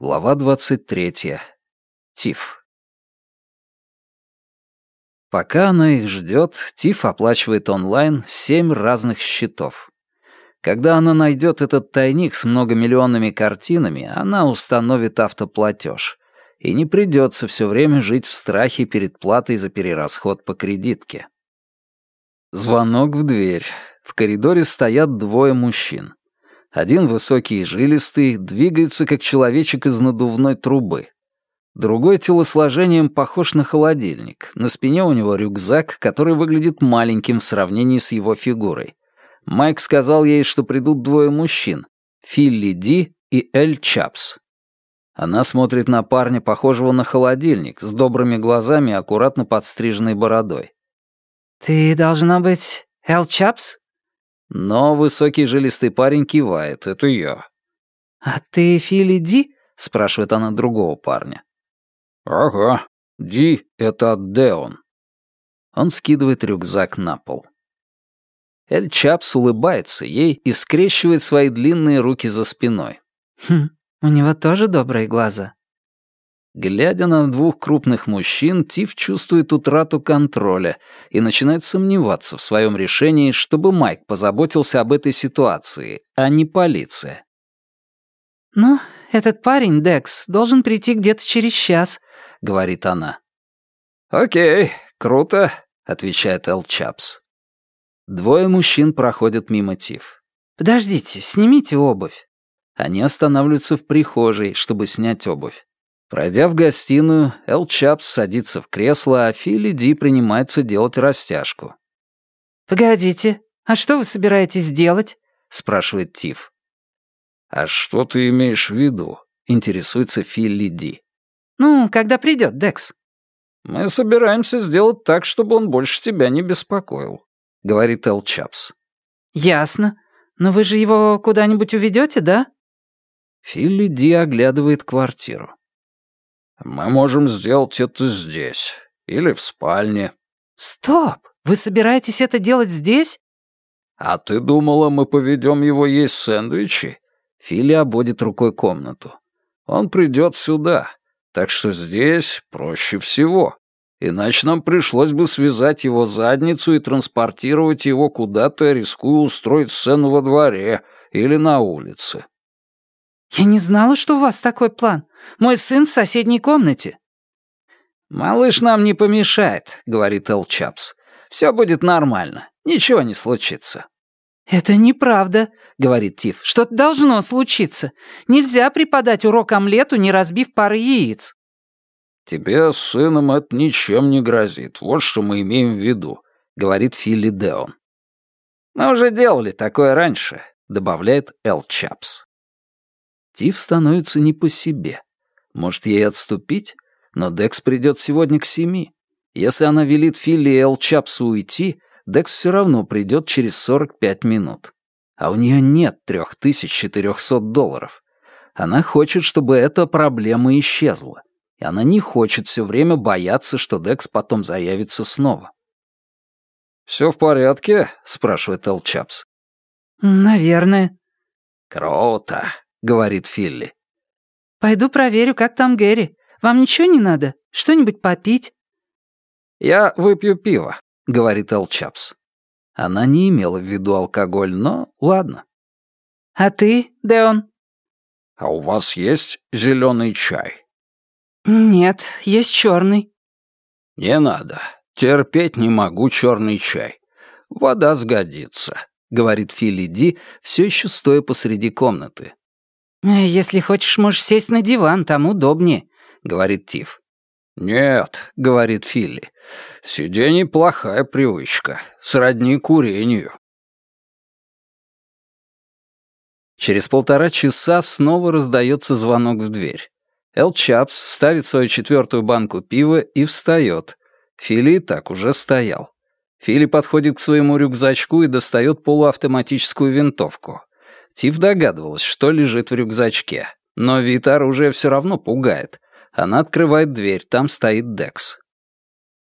Глава 23. Тиф. Пока она их ждет, Тиф оплачивает онлайн семь разных счетов. Когда она найдет этот тайник с многомиллионными картинами, она установит автоплатеж. И не придется все время жить в страхе перед платой за перерасход по кредитке. Звонок в дверь. В коридоре стоят двое мужчин. Один высокий и жилистый, двигается как человечек из надувной трубы. Другой телосложением похож на холодильник. На спине у него рюкзак, который выглядит маленьким в сравнении с его фигурой. Майк сказал ей, что придут двое мужчин — Филли Ди и Эль Чапс. Она смотрит на парня, похожего на холодильник, с добрыми глазами и аккуратно подстриженной бородой. «Ты должна быть Эл Чапс?» Но высокий жилистый парень кивает. Это я. «А ты Фили Ди?» — спрашивает она другого парня. «Ага. Ди — это Деон». Он скидывает рюкзак на пол. Эль Чапс улыбается ей и скрещивает свои длинные руки за спиной. «Хм, у него тоже добрые глаза». Глядя на двух крупных мужчин, Тиф чувствует утрату контроля и начинает сомневаться в своем решении, чтобы Майк позаботился об этой ситуации, а не полиция. «Ну, этот парень, Декс, должен прийти где-то через час», — говорит она. «Окей, круто», — отвечает Эл Чапс. Двое мужчин проходят мимо Тиф. «Подождите, снимите обувь». Они останавливаются в прихожей, чтобы снять обувь. Пройдя в гостиную, Эл Чапс садится в кресло, а Филли Ди принимается делать растяжку. «Погодите, а что вы собираетесь делать?» — спрашивает Тиф. «А что ты имеешь в виду?» — интересуется Филли Ди. «Ну, когда придет Декс?» «Мы собираемся сделать так, чтобы он больше тебя не беспокоил», — говорит Эл Чапс. «Ясно. Но вы же его куда-нибудь уведете, да?» Филли Ди оглядывает квартиру. Мы можем сделать это здесь. Или в спальне. Стоп! Вы собираетесь это делать здесь? А ты думала, мы поведем его есть сэндвичи? Фили обводит рукой комнату. Он придет сюда. Так что здесь проще всего. Иначе нам пришлось бы связать его задницу и транспортировать его куда-то, рискуя устроить сцену во дворе или на улице. «Я не знала, что у вас такой план. Мой сын в соседней комнате». «Малыш нам не помешает», — говорит Эл Чапс. «Все будет нормально. Ничего не случится». «Это неправда», — говорит Тиф. «Что-то должно случиться. Нельзя преподать урок омлету, не разбив пары яиц». «Тебе с сыном это ничем не грозит. Вот что мы имеем в виду», — говорит Филли Деон. «Мы уже делали такое раньше», — добавляет Эл Чапс. Тиф становится не по себе. Может, ей отступить? Но Декс придет сегодня к семи. Если она велит Филли и Эл Чапсу уйти, Декс все равно придет через 45 минут. А у нее нет 3400 долларов. Она хочет, чтобы эта проблема исчезла. И она не хочет все время бояться, что Декс потом заявится снова. «Все в порядке?» — спрашивает Эл Чапс. «Наверное». «Круто. — говорит Филли. «Пойду проверю, как там Гэри. Вам ничего не надо? Что-нибудь попить?» «Я выпью пиво», — говорит Эл Чапс. Она не имела в виду алкоголь, но ладно. «А ты, Деон?» «А у вас есть зеленый чай?» «Нет, есть черный». «Не надо. Терпеть не могу черный чай. Вода сгодится», — говорит Филли Ди, все еще стоя посреди комнаты. «Если хочешь, можешь сесть на диван, там удобнее», — говорит Тиф. «Нет», — говорит Филли, — «сидение — плохая привычка, сродни курению». Через полтора часа снова раздается звонок в дверь. Эл Чапс ставит свою четвертую банку пива и встает. Филли так уже стоял. Филли подходит к своему рюкзачку и достает полуавтоматическую винтовку. Тиф догадывалась, что лежит в рюкзачке, но вид оружия все равно пугает. Она открывает дверь, там стоит Декс.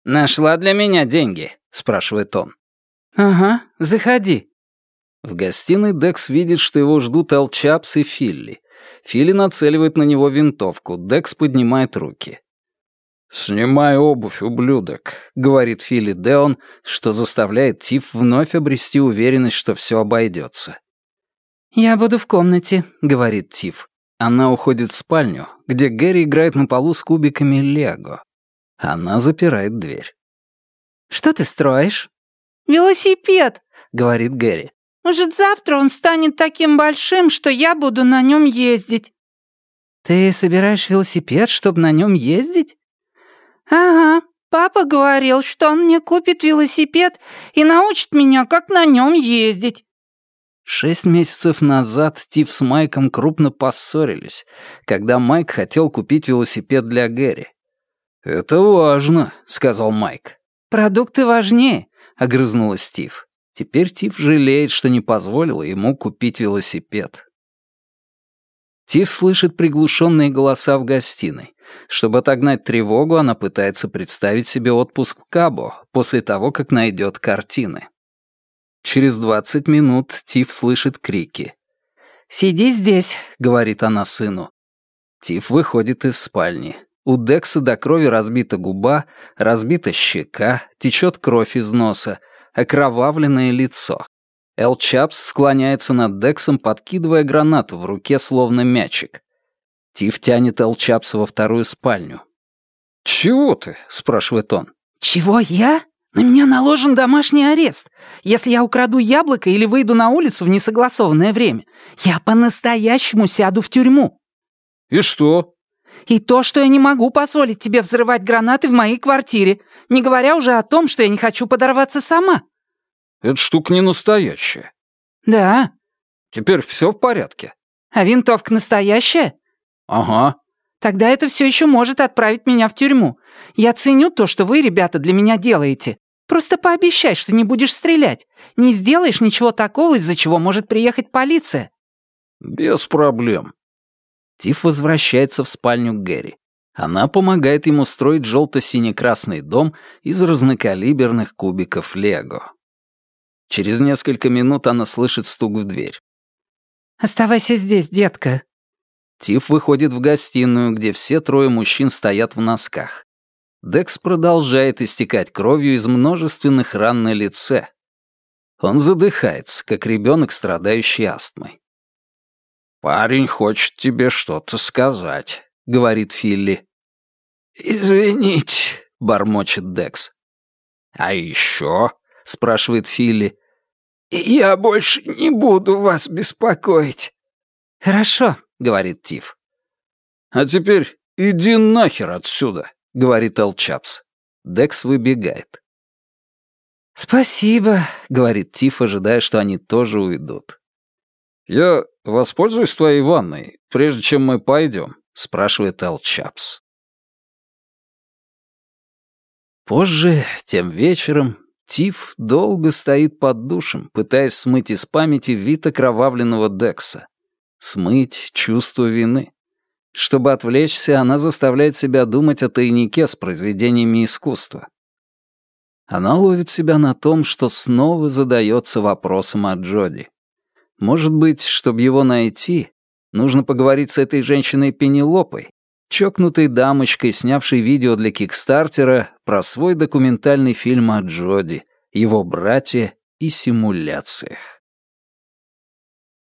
«Нашла для меня деньги?» — спрашивает он. «Ага, заходи». В гостиной Декс видит, что его ждут Эл Чапс и Филли. Фили нацеливает на него винтовку, Декс поднимает руки. «Снимай обувь, ублюдок», — говорит Фили Деон, что заставляет Тиф вновь обрести уверенность, что все обойдется. «Я буду в комнате», — говорит Тиф. Она уходит в спальню, где Гэри играет на полу с кубиками Лего. Она запирает дверь. «Что ты строишь?» «Велосипед», — говорит Гэри. «Может, завтра он станет таким большим, что я буду на нем ездить». «Ты собираешь велосипед, чтобы на нем ездить?» «Ага, папа говорил, что он мне купит велосипед и научит меня, как на нем ездить». Шесть месяцев назад Тиф с Майком крупно поссорились, когда Майк хотел купить велосипед для Гэри. «Это важно», — сказал Майк. «Продукты важнее», — огрызнулась Тиф. Теперь Тиф жалеет, что не позволила ему купить велосипед. Тиф слышит приглушенные голоса в гостиной. Чтобы отогнать тревогу, она пытается представить себе отпуск в Кабо после того, как найдет картины. Через 20 минут Тиф слышит крики. «Сиди здесь», — говорит она сыну. Тиф выходит из спальни. У Декса до крови разбита губа, разбита щека, течет кровь из носа, окровавленное лицо. Эл Чапс склоняется над Дексом, подкидывая гранату в руке, словно мячик. Тиф тянет Эл Чапса во вторую спальню. «Чего ты?» — спрашивает он. «Чего я? На меня наложен домашний арест. Если я украду яблоко или выйду на улицу в несогласованное время, я по-настоящему сяду в тюрьму». «И что?» «И то, что я не могу позволить тебе взрывать гранаты в моей квартире, не говоря уже о том, что я не хочу подорваться сама». «Эта штука не настоящая». «Да». «Теперь все в порядке». «А винтовка настоящая?» «Ага». «Тогда это все еще может отправить меня в тюрьму. Я ценю то, что вы, ребята, для меня делаете. Просто пообещай, что не будешь стрелять. Не сделаешь ничего такого, из-за чего может приехать полиция». «Без проблем». Тиф возвращается в спальню Гэри. Она помогает ему строить желто-сине-красный дом из разнокалиберных кубиков Лего. Через несколько минут она слышит стук в дверь. «Оставайся здесь, детка». Тиф выходит в гостиную, где все трое мужчин стоят в носках. Декс продолжает истекать кровью из множественных ран на лице. Он задыхается, как ребенок, страдающий астмой. «Парень хочет тебе что-то сказать», — говорит Филли. «Извините», — бормочет Декс. «А еще?» — спрашивает Филли. «Я больше не буду вас беспокоить». «Хорошо», — говорит Тиф. «А теперь иди нахер отсюда», — говорит Эл Чапс. Декс выбегает. «Спасибо», — говорит Тиф, ожидая, что они тоже уйдут. «Я воспользуюсь твоей ванной, прежде чем мы пойдем», — спрашивает Эл Чапс. Позже, тем вечером, Тиф долго стоит под душем, пытаясь смыть из памяти вид окровавленного Декса. Смыть чувство вины. Чтобы отвлечься, она заставляет себя думать о тайнике с произведениями искусства. Она ловит себя на том, что снова задается вопросом о Джоди. Может быть, чтобы его найти, нужно поговорить с этой женщиной Пенелопой, чокнутой дамочкой, снявшей видео для Кикстартера про свой документальный фильм о Джоди, его брате и симуляциях.